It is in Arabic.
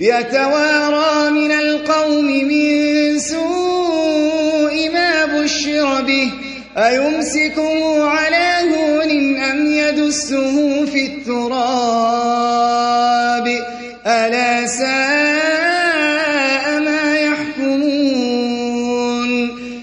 يتوارى من القوم من سوء ما بشر به. أيمسكه على هون أم يدسه في التراب؟ ألا سائل